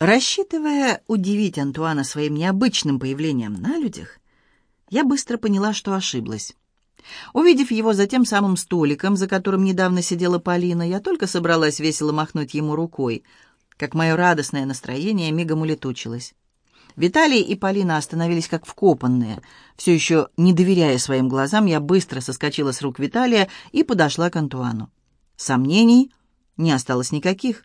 Рассчитывая удивить Антуана своим необычным появлением на людях, я быстро поняла, что ошиблась. Увидев его за тем самым столиком, за которым недавно сидела Полина, я только собралась весело махнуть ему рукой, как мое радостное настроение мигом улетучилось. Виталий и Полина остановились как вкопанные. Все еще не доверяя своим глазам, я быстро соскочила с рук Виталия и подошла к Антуану. Сомнений не осталось никаких.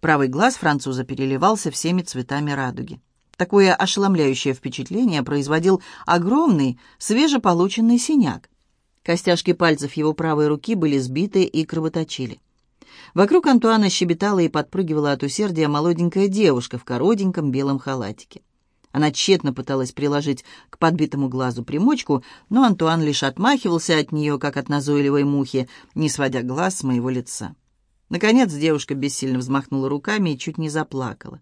Правый глаз француза переливался всеми цветами радуги. Такое ошеломляющее впечатление производил огромный, свежеполученный синяк. Костяшки пальцев его правой руки были сбиты и кровоточили. Вокруг Антуана щебетала и подпрыгивала от усердия молоденькая девушка в коротеньком белом халатике. Она тщетно пыталась приложить к подбитому глазу примочку, но Антуан лишь отмахивался от нее, как от назойливой мухи, не сводя глаз с моего лица. Наконец девушка бессильно взмахнула руками и чуть не заплакала.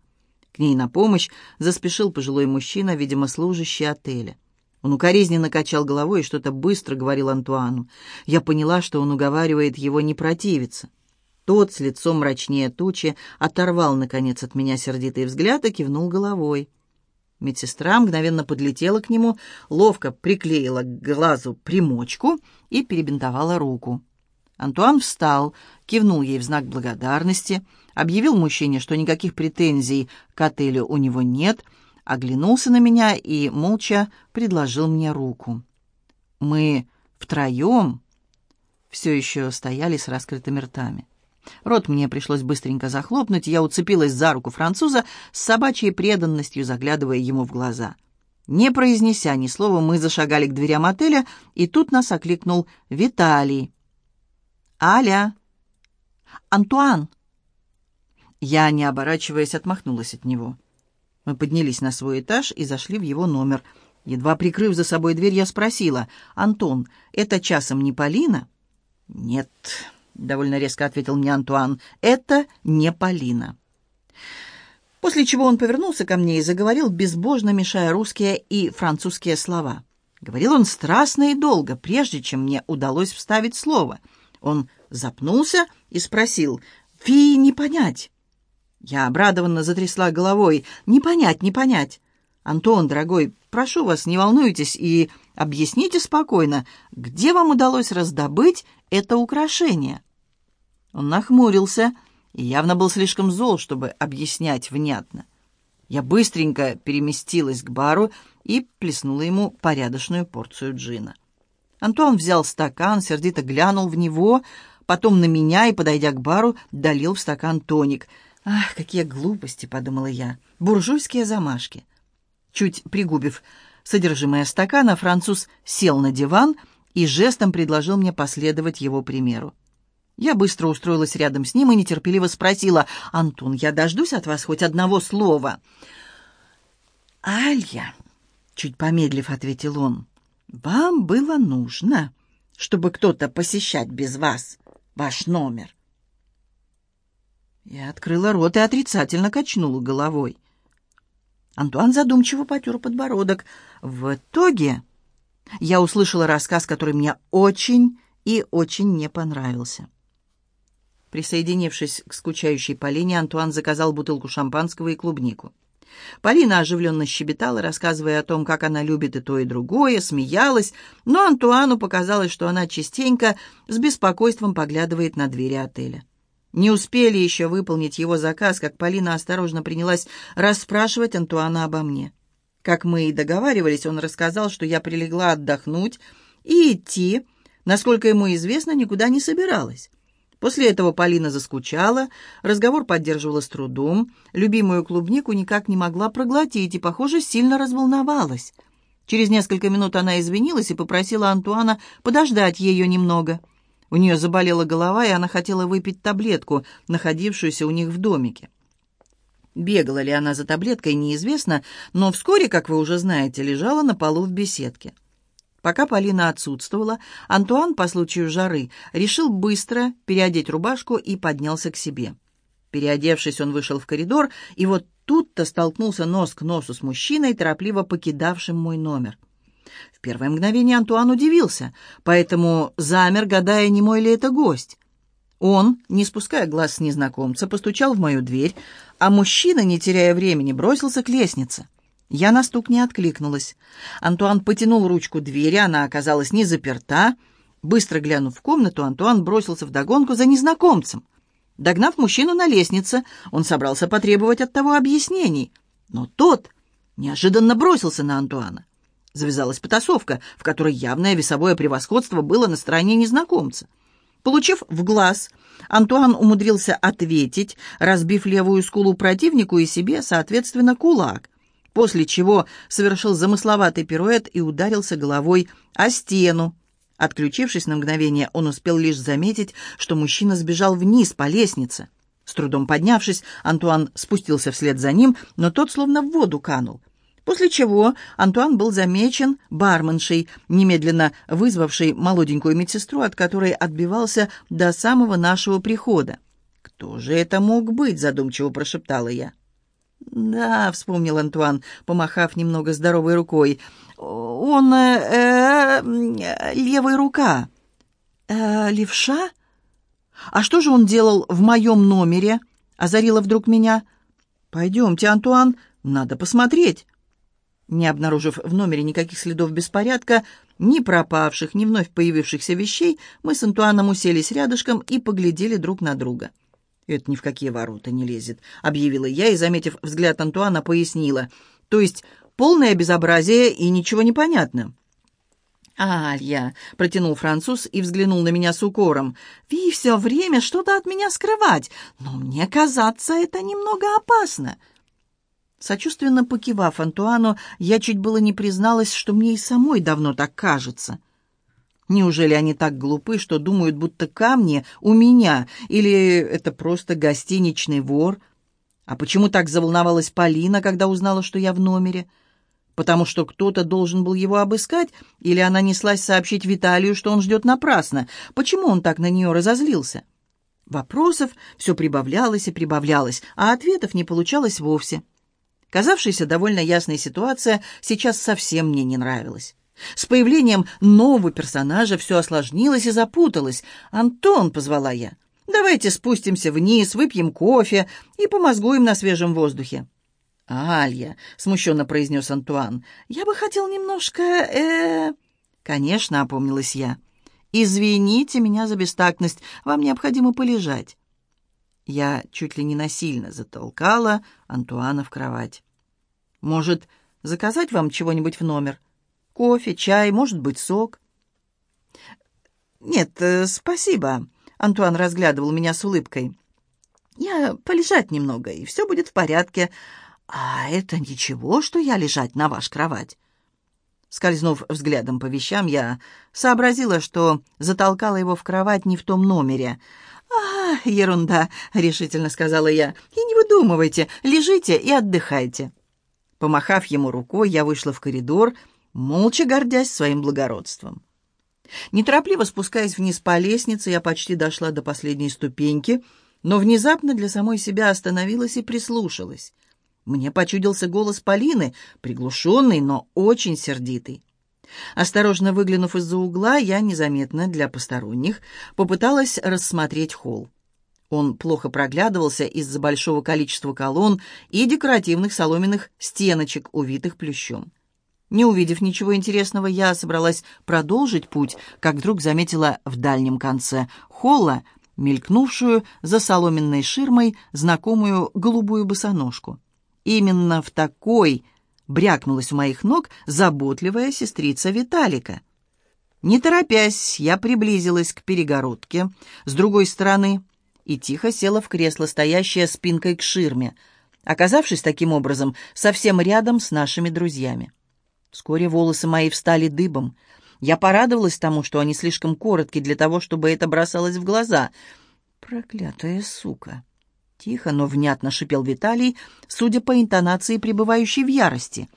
К ней на помощь заспешил пожилой мужчина, видимо, служащий отеля. Он укоризненно качал головой и что-то быстро говорил Антуану. Я поняла, что он уговаривает его не противиться. Тот, с лицом мрачнее тучи, оторвал, наконец, от меня сердитый взгляд и кивнул головой. Медсестра мгновенно подлетела к нему, ловко приклеила к глазу примочку и перебинтовала руку. Антуан встал, кивнул ей в знак благодарности, объявил мужчине, что никаких претензий к отелю у него нет, оглянулся на меня и молча предложил мне руку. Мы втроем все еще стояли с раскрытыми ртами. Рот мне пришлось быстренько захлопнуть, я уцепилась за руку француза с собачьей преданностью, заглядывая ему в глаза. Не произнеся ни слова, мы зашагали к дверям отеля, и тут нас окликнул Виталий. «Аля! Антуан!» Я, не оборачиваясь, отмахнулась от него. Мы поднялись на свой этаж и зашли в его номер. Едва прикрыв за собой дверь, я спросила, «Антон, это часом не Полина?» «Нет», — довольно резко ответил мне Антуан, — «это не Полина». После чего он повернулся ко мне и заговорил, безбожно мешая русские и французские слова. Говорил он страстно и долго, прежде чем мне удалось вставить слово. Он запнулся и спросил, «Фи, не понять». Я обрадованно затрясла головой, «Не понять, не понять». «Антон, дорогой, прошу вас, не волнуйтесь и объясните спокойно, где вам удалось раздобыть это украшение?» Он нахмурился и явно был слишком зол, чтобы объяснять внятно. Я быстренько переместилась к бару и плеснула ему порядочную порцию джина. Антуан взял стакан, сердито глянул в него, потом на меня и, подойдя к бару, долил в стакан тоник. «Ах, какие глупости!» — подумала я. «Буржуйские замашки!» Чуть пригубив содержимое стакана, француз сел на диван и жестом предложил мне последовать его примеру. Я быстро устроилась рядом с ним и нетерпеливо спросила, «Антон, я дождусь от вас хоть одного слова». «Алья», — чуть помедлив ответил он, — «вам было нужно, чтобы кто-то посещать без вас ваш номер». Я открыла рот и отрицательно качнула головой. Антуан задумчиво потер подбородок. В итоге я услышала рассказ, который мне очень и очень не понравился. Присоединившись к скучающей Полине, Антуан заказал бутылку шампанского и клубнику. Полина оживленно щебетала, рассказывая о том, как она любит и то, и другое, смеялась, но Антуану показалось, что она частенько с беспокойством поглядывает на двери отеля. Не успели еще выполнить его заказ, как Полина осторожно принялась расспрашивать Антуана обо мне. Как мы и договаривались, он рассказал, что я прилегла отдохнуть и идти, насколько ему известно, никуда не собиралась. После этого Полина заскучала, разговор поддерживала с трудом, любимую клубнику никак не могла проглотить и, похоже, сильно разволновалась. Через несколько минут она извинилась и попросила Антуана подождать ее немного. У нее заболела голова, и она хотела выпить таблетку, находившуюся у них в домике. Бегала ли она за таблеткой, неизвестно, но вскоре, как вы уже знаете, лежала на полу в беседке. Пока Полина отсутствовала, Антуан по случаю жары решил быстро переодеть рубашку и поднялся к себе. Переодевшись, он вышел в коридор, и вот тут-то столкнулся нос к носу с мужчиной, торопливо покидавшим мой номер. В первое мгновение Антуан удивился, поэтому замер, гадая, не мой ли это гость. Он, не спуская глаз с незнакомца, постучал в мою дверь, а мужчина, не теряя времени, бросился к лестнице. Я на стук не откликнулась. Антуан потянул ручку двери, она оказалась не заперта. Быстро глянув в комнату, Антуан бросился вдогонку за незнакомцем. Догнав мужчину на лестнице, он собрался потребовать от того объяснений. Но тот неожиданно бросился на Антуана. Завязалась потасовка, в которой явное весовое превосходство было на стороне незнакомца. Получив в глаз, Антуан умудрился ответить, разбив левую скулу противнику и себе, соответственно, кулак, после чего совершил замысловатый пируэт и ударился головой о стену. Отключившись на мгновение, он успел лишь заметить, что мужчина сбежал вниз по лестнице. С трудом поднявшись, Антуан спустился вслед за ним, но тот словно в воду канул — После чего Антуан был замечен барменшей, немедленно вызвавшей молоденькую медсестру, от которой отбивался до самого нашего прихода. «Кто же это мог быть?» — задумчиво прошептала я. «Да», — вспомнил Антуан, помахав немного здоровой рукой. «Он... Э, э, левая рука». Э, «Левша? А что же он делал в моем номере?» — озарила вдруг меня. «Пойдемте, Антуан, надо посмотреть». Не обнаружив в номере никаких следов беспорядка, ни пропавших, ни вновь появившихся вещей, мы с Антуаном уселись рядышком и поглядели друг на друга. «Это ни в какие ворота не лезет», — объявила я и, заметив взгляд Антуана, пояснила. «То есть полное безобразие и ничего не понятно». «Алья», — протянул француз и взглянул на меня с укором, — «вы все время что-то от меня скрывать, но мне казаться это немного опасно». Сочувственно покивав Антуану, я чуть было не призналась, что мне и самой давно так кажется. Неужели они так глупы, что думают, будто камни у меня, или это просто гостиничный вор? А почему так заволновалась Полина, когда узнала, что я в номере? Потому что кто-то должен был его обыскать, или она неслась сообщить Виталию, что он ждет напрасно? Почему он так на нее разозлился? Вопросов все прибавлялось и прибавлялось, а ответов не получалось вовсе. Казавшаяся довольно ясная ситуация сейчас совсем мне не нравилась. С появлением нового персонажа все осложнилось и запуталось. «Антон», — позвала я, — «давайте спустимся вниз, выпьем кофе и помозгуем на свежем воздухе». «Алья», — смущенно произнес Антуан, — «я бы хотел немножко... э «Конечно», — опомнилась я. «Извините меня за бестактность, вам необходимо полежать». Я чуть ли не насильно затолкала Антуана в кровать. «Может, заказать вам чего-нибудь в номер? Кофе, чай, может быть, сок?» «Нет, э, спасибо», — Антуан разглядывал меня с улыбкой. «Я полежать немного, и все будет в порядке. А это ничего, что я лежать на ваш кровать?» Скользнув взглядом по вещам, я сообразила, что затолкала его в кровать не в том номере — «А, ерунда», — решительно сказала я. «И не выдумывайте, лежите и отдыхайте». Помахав ему рукой, я вышла в коридор, молча гордясь своим благородством. Неторопливо спускаясь вниз по лестнице, я почти дошла до последней ступеньки, но внезапно для самой себя остановилась и прислушалась. Мне почудился голос Полины, приглушенный, но очень сердитый. Осторожно выглянув из-за угла, я незаметно для посторонних попыталась рассмотреть холл. Он плохо проглядывался из-за большого количества колонн и декоративных соломенных стеночек, увитых плющом. Не увидев ничего интересного, я собралась продолжить путь, как вдруг заметила в дальнем конце холла мелькнувшую за соломенной ширмой знакомую голубую босоножку. Именно в такой брякнулась у моих ног заботливая сестрица Виталика. Не торопясь, я приблизилась к перегородке с другой стороны и тихо села в кресло, стоящее спинкой к ширме, оказавшись таким образом совсем рядом с нашими друзьями. Вскоре волосы мои встали дыбом. Я порадовалась тому, что они слишком коротки для того, чтобы это бросалось в глаза. Проклятая сука! Тихо, но внятно шипел Виталий, судя по интонации, пребывающей в ярости.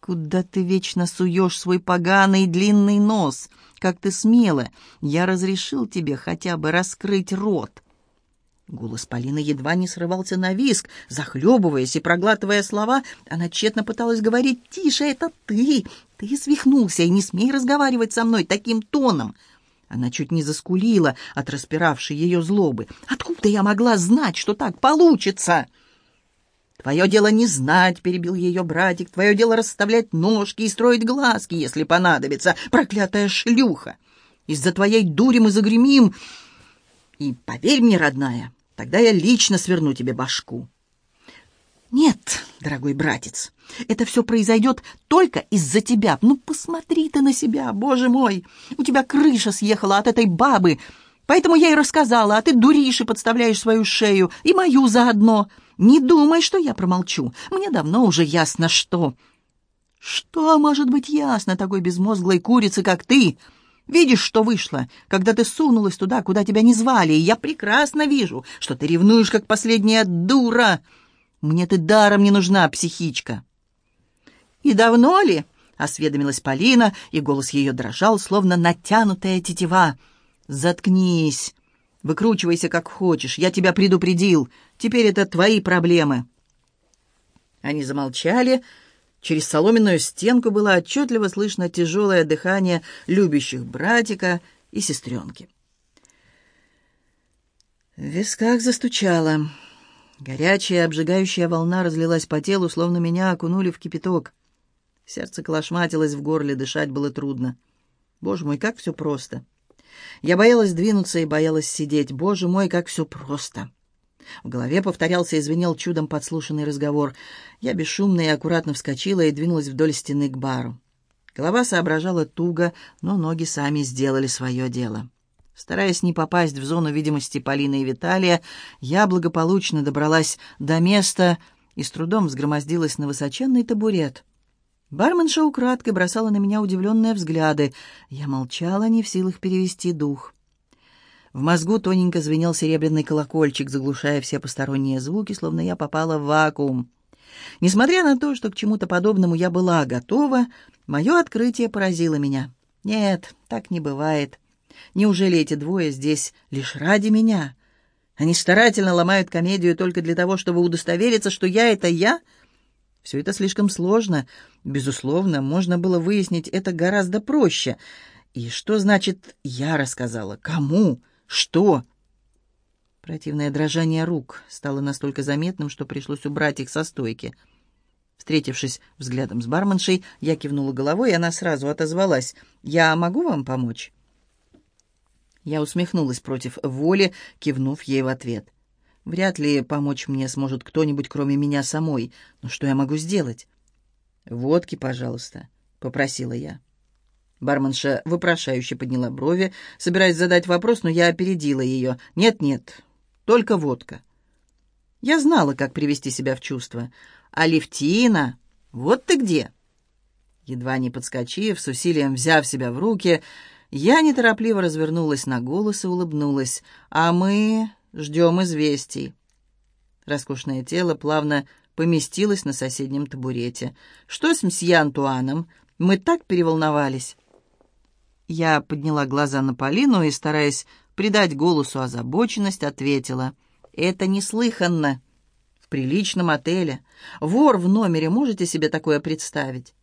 «Куда ты вечно суешь свой поганый длинный нос? Как ты смела! Я разрешил тебе хотя бы раскрыть рот!» Голос Полины едва не срывался на виск. Захлебываясь и проглатывая слова, она тщетно пыталась говорить «Тише, это ты! Ты свихнулся, и не смей разговаривать со мной таким тоном!» Она чуть не заскулила от распиравшей ее злобы. «Откуда я могла знать, что так получится?» «Твое дело не знать», — перебил ее братик. «Твое дело расставлять ножки и строить глазки, если понадобится, проклятая шлюха. Из-за твоей дури мы загремим. И поверь мне, родная, тогда я лично сверну тебе башку». «Нет, дорогой братец, это все произойдет только из-за тебя. Ну, посмотри ты на себя, боже мой! У тебя крыша съехала от этой бабы, поэтому я и рассказала, а ты дуришь и подставляешь свою шею, и мою заодно. Не думай, что я промолчу. Мне давно уже ясно, что...» «Что может быть ясно такой безмозглой курице, как ты?» Видишь, что вышло, когда ты сунулась туда, куда тебя не звали, и я прекрасно вижу, что ты ревнуешь, как последняя дура. Мне ты даром не нужна, психичка». «И давно ли?» — осведомилась Полина, и голос ее дрожал, словно натянутая тетива. «Заткнись. Выкручивайся, как хочешь. Я тебя предупредил. Теперь это твои проблемы». Они замолчали. Через соломенную стенку было отчетливо слышно тяжелое дыхание любящих братика и сестренки. В висках застучало. Горячая, обжигающая волна разлилась по телу, словно меня окунули в кипяток. Сердце колошматилось в горле, дышать было трудно. Боже мой, как все просто. Я боялась двинуться и боялась сидеть. Боже мой, как все просто. В голове повторялся и звенел чудом подслушанный разговор. Я бесшумно и аккуратно вскочила и двинулась вдоль стены к бару. Голова соображала туго, но ноги сами сделали свое дело. Стараясь не попасть в зону видимости Полины и Виталия, я благополучно добралась до места и с трудом взгромоздилась на высоченный табурет. Барменша украдкой бросала на меня удивленные взгляды. Я молчала, не в силах перевести дух. В мозгу тоненько звенел серебряный колокольчик, заглушая все посторонние звуки, словно я попала в вакуум. Несмотря на то, что к чему-то подобному я была готова, мое открытие поразило меня. Нет, так не бывает. Неужели эти двое здесь лишь ради меня? Они старательно ломают комедию только для того, чтобы удостовериться, что я — это я? Все это слишком сложно. Безусловно, можно было выяснить это гораздо проще. И что значит «я рассказала»? Кому? Что? Противное дрожание рук стало настолько заметным, что пришлось убрать их со стойки. Встретившись взглядом с барменшей, я кивнула головой, и она сразу отозвалась. «Я могу вам помочь?» Я усмехнулась против воли, кивнув ей в ответ. Вряд ли помочь мне сможет кто-нибудь, кроме меня самой. Но что я могу сделать? «Водки, пожалуйста», — попросила я. Барменша вопрошающе подняла брови, собираясь задать вопрос, но я опередила ее. «Нет-нет, только водка». Я знала, как привести себя в чувство. «Алевтина, вот ты где!» Едва не подскочив, с усилием взяв себя в руки, я неторопливо развернулась на голос и улыбнулась. «А мы ждем известий». Роскошное тело плавно поместилось на соседнем табурете. «Что с мсье Антуаном? Мы так переволновались». Я подняла глаза на Полину и, стараясь придать голосу озабоченность, ответила. «Это неслыханно. В приличном отеле. Вор в номере, можете себе такое представить?»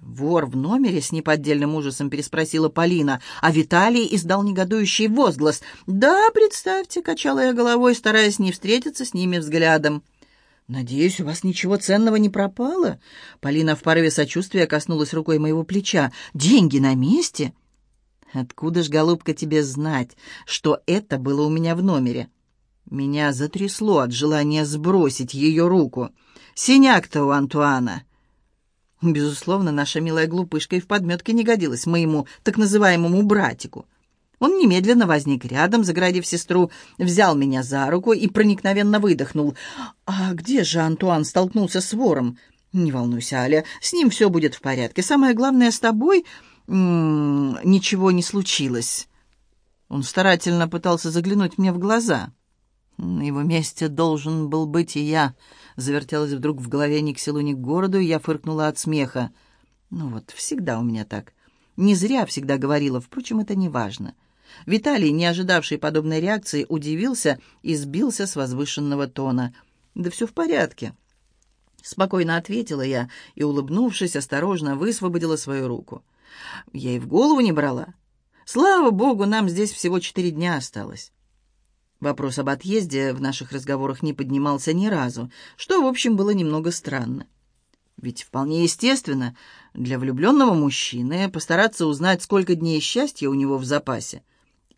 «Вор в номере?» — с неподдельным ужасом переспросила Полина, а Виталий издал негодующий возглас. «Да, представьте», — качала я головой, стараясь не встретиться с ними взглядом. «Надеюсь, у вас ничего ценного не пропало?» Полина в порыве сочувствия коснулась рукой моего плеча. «Деньги на месте?» «Откуда ж, голубка, тебе знать, что это было у меня в номере?» Меня затрясло от желания сбросить ее руку. «Синяк-то у Антуана!» Безусловно, наша милая глупышка и в подметке не годилась моему так называемому братику. Он немедленно возник рядом, заградив сестру, взял меня за руку и проникновенно выдохнул. «А где же Антуан столкнулся с вором?» «Не волнуйся, Аля, с ним все будет в порядке. Самое главное, с тобой ничего не случилось». Он старательно пытался заглянуть мне в глаза. На его месте должен был быть и я — Завертелось вдруг в голове ни к селу, ни к городу, и я фыркнула от смеха. Ну вот, всегда у меня так. Не зря всегда говорила, впрочем, это не важно. Виталий, не ожидавший подобной реакции, удивился и сбился с возвышенного тона. «Да все в порядке». Спокойно ответила я и, улыбнувшись, осторожно высвободила свою руку. Я и в голову не брала. Слава богу, нам здесь всего четыре дня осталось. Вопрос об отъезде в наших разговорах не поднимался ни разу, что, в общем, было немного странно. Ведь вполне естественно для влюбленного мужчины постараться узнать, сколько дней счастья у него в запасе.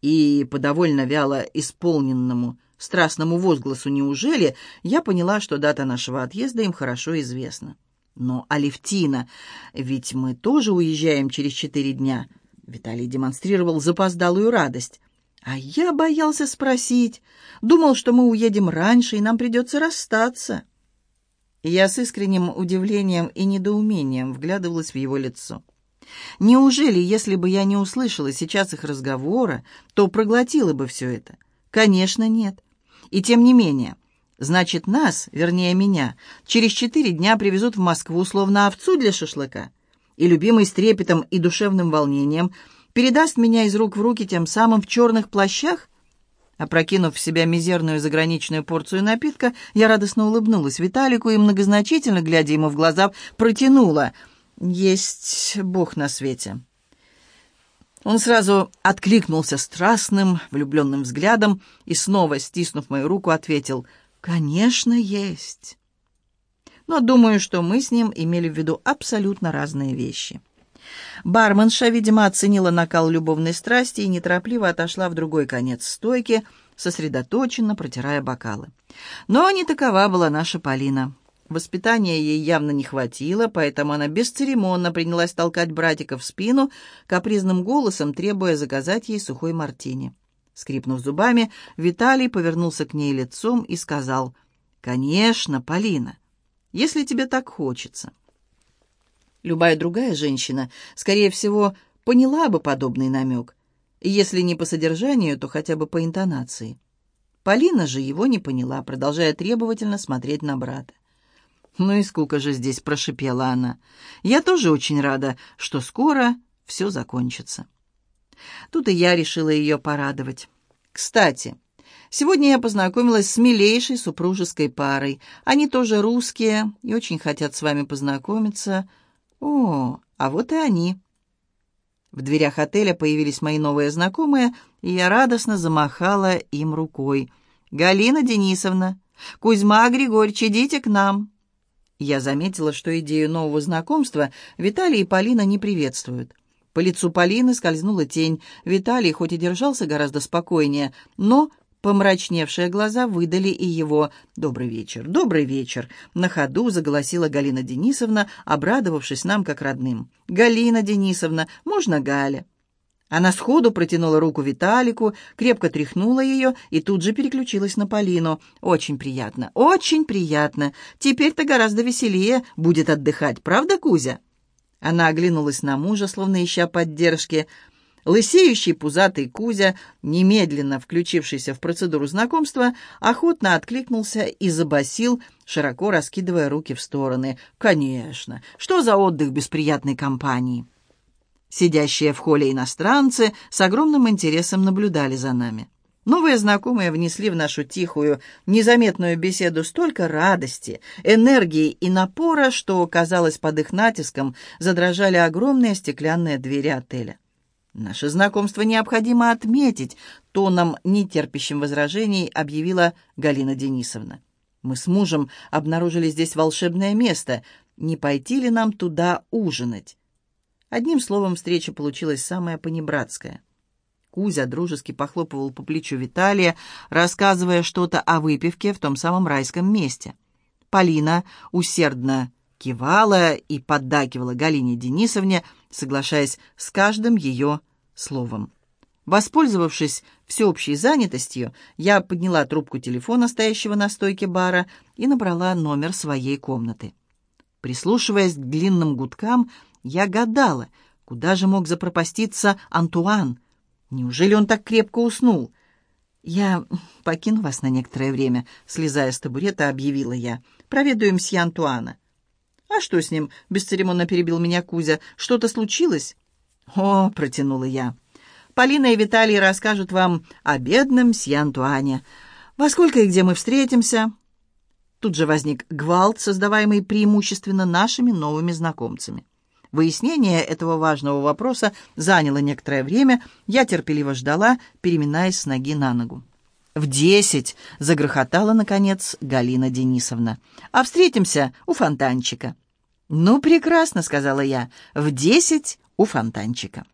И по довольно вяло исполненному страстному возгласу «Неужели?» я поняла, что дата нашего отъезда им хорошо известна. Но Алевтина, ведь мы тоже уезжаем через четыре дня. Виталий демонстрировал запоздалую радость. А я боялся спросить. Думал, что мы уедем раньше, и нам придется расстаться. Я с искренним удивлением и недоумением вглядывалась в его лицо. Неужели, если бы я не услышала сейчас их разговора, то проглотила бы все это? Конечно, нет. И тем не менее, значит, нас, вернее меня, через четыре дня привезут в Москву, словно овцу для шашлыка. И любимый с трепетом и душевным волнением передаст меня из рук в руки тем самым в черных плащах? Опрокинув в себя мизерную заграничную порцию напитка, я радостно улыбнулась Виталику и, многозначительно глядя ему в глаза, протянула. «Есть Бог на свете». Он сразу откликнулся страстным, влюбленным взглядом и, снова стиснув мою руку, ответил «Конечно, есть». Но думаю, что мы с ним имели в виду абсолютно разные вещи. Барменша, видимо, оценила накал любовной страсти и неторопливо отошла в другой конец стойки, сосредоточенно протирая бокалы. Но не такова была наша Полина. Воспитания ей явно не хватило, поэтому она бесцеремонно принялась толкать братика в спину, капризным голосом требуя заказать ей сухой мартини. Скрипнув зубами, Виталий повернулся к ней лицом и сказал, «Конечно, Полина, если тебе так хочется». Любая другая женщина, скорее всего, поняла бы подобный намек, если не по содержанию, то хотя бы по интонации. Полина же его не поняла, продолжая требовательно смотреть на брата. «Ну и скука же здесь», — прошипела она. «Я тоже очень рада, что скоро все закончится». Тут и я решила ее порадовать. «Кстати, сегодня я познакомилась с милейшей супружеской парой. Они тоже русские и очень хотят с вами познакомиться. О, а вот и они». В дверях отеля появились мои новые знакомые, и я радостно замахала им рукой. «Галина Денисовна, Кузьма Григорьевич, идите к нам!» Я заметила, что идею нового знакомства Виталий и Полина не приветствуют. По лицу Полины скользнула тень. Виталий хоть и держался гораздо спокойнее, но помрачневшие глаза выдали и его «Добрый вечер, добрый вечер!» На ходу заголосила Галина Денисовна, обрадовавшись нам как родным. «Галина Денисовна, можно Галя?» Она сходу протянула руку Виталику, крепко тряхнула ее и тут же переключилась на Полину. «Очень приятно, очень приятно. Теперь-то гораздо веселее будет отдыхать, правда, Кузя?» Она оглянулась на мужа, словно ища поддержки. Лысеющий пузатый Кузя, немедленно включившийся в процедуру знакомства, охотно откликнулся и забасил, широко раскидывая руки в стороны. «Конечно! Что за отдых без приятной компании?» Сидящие в холле иностранцы с огромным интересом наблюдали за нами. Новые знакомые внесли в нашу тихую, незаметную беседу столько радости, энергии и напора, что, казалось, под их натиском задрожали огромные стеклянные двери отеля. «Наше знакомство необходимо отметить», — тоном, нетерпящим возражений, объявила Галина Денисовна. «Мы с мужем обнаружили здесь волшебное место. Не пойти ли нам туда ужинать?» Одним словом, встреча получилась самая понебратская. Кузя дружески похлопывал по плечу Виталия, рассказывая что-то о выпивке в том самом райском месте. Полина усердно кивала и поддакивала Галине Денисовне, соглашаясь с каждым ее словом. Воспользовавшись всеобщей занятостью, я подняла трубку телефона, стоящего на стойке бара, и набрала номер своей комнаты. Прислушиваясь к длинным гудкам, я гадала, куда же мог запропаститься Антуан. Неужели он так крепко уснул? «Я покину вас на некоторое время», — слезая с табурета, объявила я. «Проведаю мсье Антуана». «А что с ним?» — бесцеремонно перебил меня Кузя. «Что-то случилось?» «О», — протянула я. «Полина и Виталий расскажут вам о бедном мсье. Во сколько и где мы встретимся?» Тут же возник гвалт, создаваемый преимущественно нашими новыми знакомцами. Выяснение этого важного вопроса заняло некоторое время. Я терпеливо ждала, переминаясь с ноги на ногу. «В десять!» — загрохотала, наконец, Галина Денисовна. «А встретимся у фонтанчика». «Ну, прекрасно», — сказала я, — «в десять у фонтанчика».